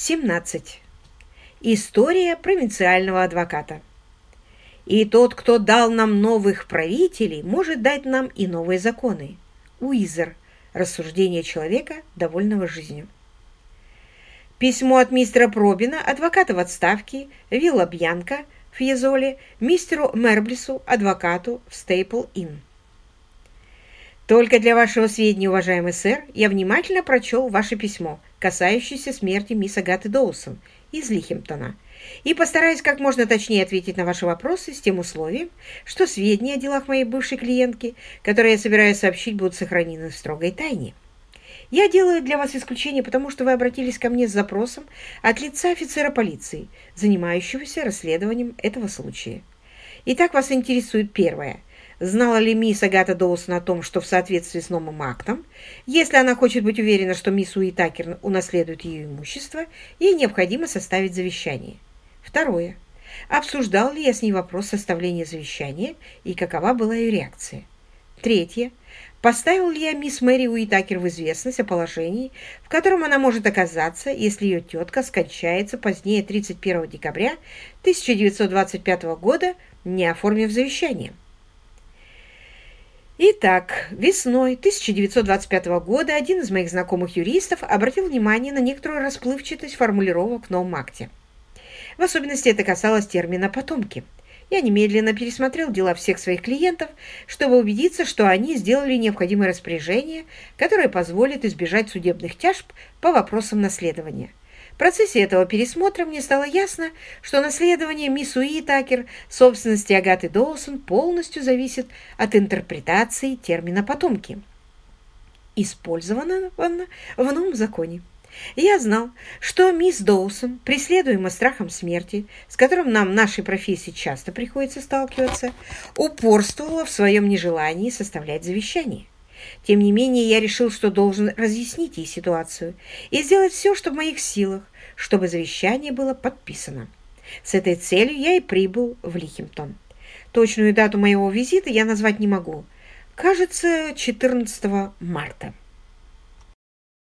17. История провинциального адвоката. И тот, кто дал нам новых правителей, может дать нам и новые законы. Уизер. Рассуждение человека, довольного жизнью. Письмо от мистера Пробина, адвоката в отставке, Вилла Бьянка, в мистеру Мерблису, адвокату в Стейпл-Инн. Только для вашего сведения, уважаемый сэр, я внимательно прочел ваше письмо, касающееся смерти мисс Агаты Доусон из Лихемптона, и постараюсь как можно точнее ответить на ваши вопросы с тем условием, что сведения о делах моей бывшей клиентки, которые я собираюсь сообщить, будут сохранены в строгой тайне. Я делаю для вас исключение, потому что вы обратились ко мне с запросом от лица офицера полиции, занимающегося расследованием этого случая. Итак, вас интересует первое – Знала ли мисс Агата Доусон о том, что в соответствии с новым актом, если она хочет быть уверена, что мисс Уитакер унаследует ее имущество, ей необходимо составить завещание? Второе. Обсуждал ли я с ней вопрос составления завещания и какова была ее реакция? Третье. Поставил ли я мисс Мэри Уитакер в известность о положении, в котором она может оказаться, если ее тетка скончается позднее 31 декабря 1925 года, не оформив завещание? Итак, весной 1925 года один из моих знакомых юристов обратил внимание на некоторую расплывчатость формулировок в новом акте. В особенности это касалось термина «потомки». Я немедленно пересмотрел дела всех своих клиентов, чтобы убедиться, что они сделали необходимое распоряжение, которое позволит избежать судебных тяжб по вопросам наследования. В процессе этого пересмотра мне стало ясно, что наследование мисс Уитакер собственности Агаты Доусон полностью зависит от интерпретации термина «потомки», использованного в новом законе. Я знал, что мисс Доусон, преследуемая страхом смерти, с которым нам в нашей профессии часто приходится сталкиваться, упорствовала в своем нежелании составлять завещание. Тем не менее, я решил, что должен разъяснить ей ситуацию и сделать все, что в моих силах, чтобы завещание было подписано. С этой целью я и прибыл в Лихимтон. Точную дату моего визита я назвать не могу. Кажется, 14 марта.